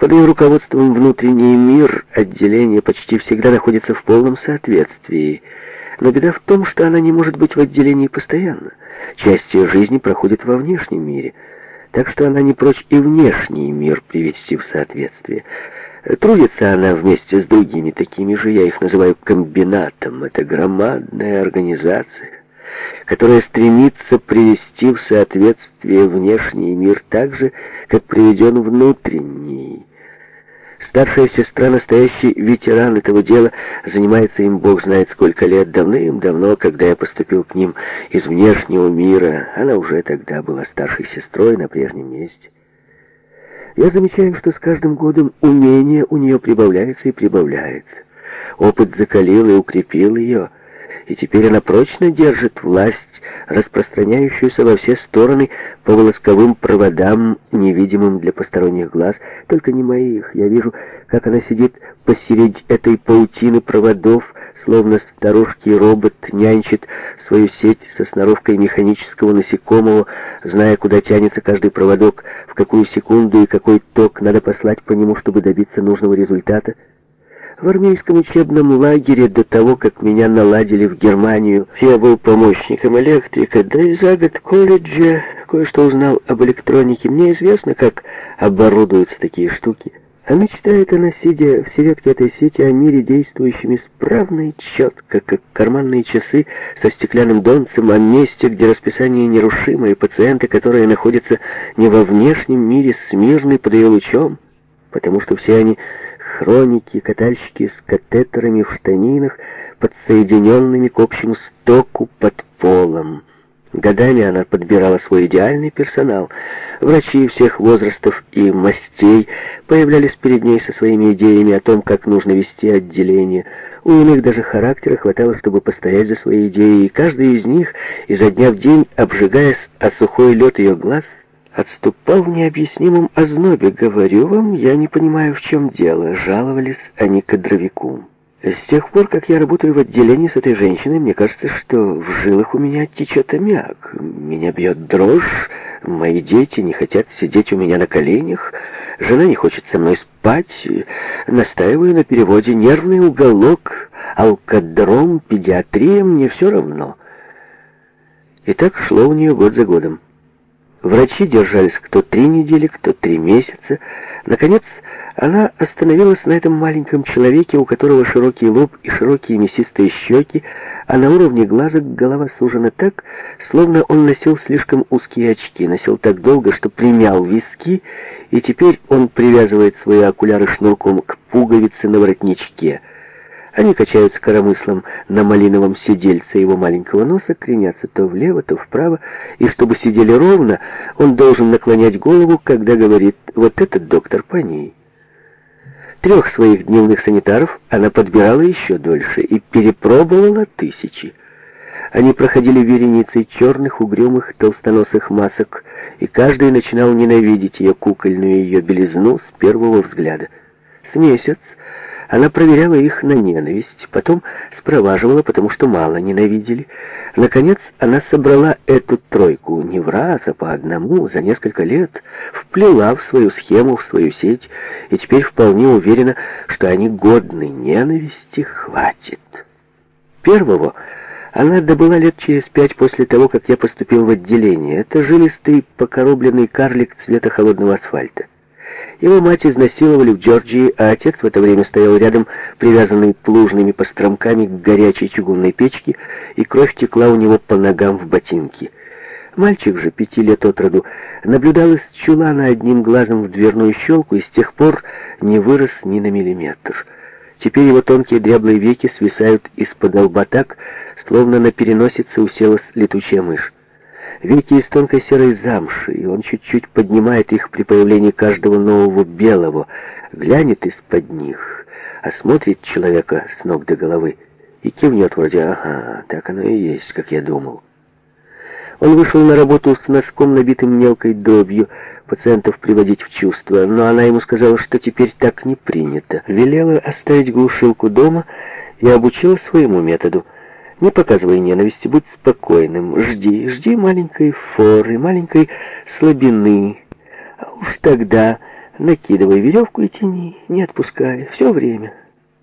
Под ее руководством внутренний мир отделения почти всегда находится в полном соответствии. Но беда в том, что она не может быть в отделении постоянно. Часть ее жизни проходит во внешнем мире, так что она не прочь и внешний мир привести в соответствие. Трудится она вместе с другими такими же, я их называю комбинатом. Это громадная организация, которая стремится привести в соответствие внешний мир так же, как приведен внутренний Старшая сестра, настоящий ветеран этого дела, занимается им бог знает сколько лет, давным-давно, когда я поступил к ним из внешнего мира. Она уже тогда была старшей сестрой на прежнем месте. Я замечаю, что с каждым годом умение у нее прибавляется и прибавляется. Опыт закалил и укрепил ее, и теперь она прочно держит власть, распространяющуюся во все стороны по волосковым проводам, невидимым для посторонних глаз, только не моих. Я вижу, как она сидит посередь этой паутины проводов, словно старушки робот нянчит свою сеть со сноровкой механического насекомого, зная, куда тянется каждый проводок, в какую секунду и какой ток надо послать по нему, чтобы добиться нужного результата. В армейском учебном лагере до того, как меня наладили в Германию, я был помощником электрика, да и за год колледжа кое-что узнал об электронике. Мне известно, как оборудуются такие штуки. А мечтает она, сидя в середке этой сети, о мире, действующем исправно и четко, как карманные часы со стеклянным донцем, о месте, где расписание нерушимо, и пациенты, которые находятся не во внешнем мире, смирны под ее лучом, потому что все они хроники, катальщики с катетерами в штанинах, подсоединенными к общему стоку под полом. Годами она подбирала свой идеальный персонал. Врачи всех возрастов и мастей появлялись перед ней со своими идеями о том, как нужно вести отделение. У иных даже характера хватало, чтобы постоять за свои идеи, и каждый из них, изо дня в день, обжигаясь о сухой лед ее глаз, Отступал в необъяснимом ознобе. Говорю вам, я не понимаю, в чем дело. Жаловались они кадровику. С тех пор, как я работаю в отделении с этой женщиной, мне кажется, что в жилах у меня течет аммиак. Меня бьет дрожь, мои дети не хотят сидеть у меня на коленях, жена не хочет со мной спать, настаиваю на переводе «нервный уголок», «алкодром», «педиатрия» мне все равно. И так шло у нее год за годом. Врачи держались кто три недели, кто три месяца. Наконец, она остановилась на этом маленьком человеке, у которого широкий лоб и широкие мясистые щеки, а на уровне глазок голова сужена так, словно он носил слишком узкие очки, носил так долго, что примял виски, и теперь он привязывает свои окуляры шнурком к пуговице на воротничке — они качаются коромыслом на малиновом сидельце его маленького носа, кренятся то влево, то вправо, и чтобы сидели ровно, он должен наклонять голову, когда говорит «вот этот доктор по ней». Трех своих дневных санитаров она подбирала еще дольше и перепробовала тысячи. Они проходили вереницей черных, угрюмых, толстоносых масок, и каждый начинал ненавидеть ее кукольную, ее белизну с первого взгляда. С месяц она проверяла их на ненависть, потом спроваживала, потому что мало ненавидели. Наконец, она собрала эту тройку не в раз, а по одному за несколько лет, вплела в свою схему, в свою сеть, и теперь вполне уверена, что они годны ненависти, хватит. Первого она добыла лет через пять после того, как я поступил в отделение. Это жилистый покоробленный карлик цвета холодного асфальта. Его мать изнасиловали в Джорджии, а отец в это время стоял рядом, привязанный плужными постромками к горячей чугунной печке, и кровь текла у него по ногам в ботинки. Мальчик же, пяти лет от роду, наблюдал из чулана одним глазом в дверную щелку и с тех пор не вырос ни на миллиметр. Теперь его тонкие дряблые веки свисают из-под лба так, словно на переносице уселась летучая мышь. Веки из тонкой серой замши, и он чуть-чуть поднимает их при появлении каждого нового белого, глянет из-под них, а осмотрит человека с ног до головы и кивнет вроде «Ага, так оно и есть, как я думал». Он вышел на работу с носком, набитым мелкой дробью, пациентов приводить в чувство, но она ему сказала, что теперь так не принято. Велела оставить глушилку дома и обучила своему методу — не показывай ненависти, будь спокойным. Жди, жди маленькой форы, маленькой слабины. А уж тогда накидывай веревку и тяни, не отпускай, все время».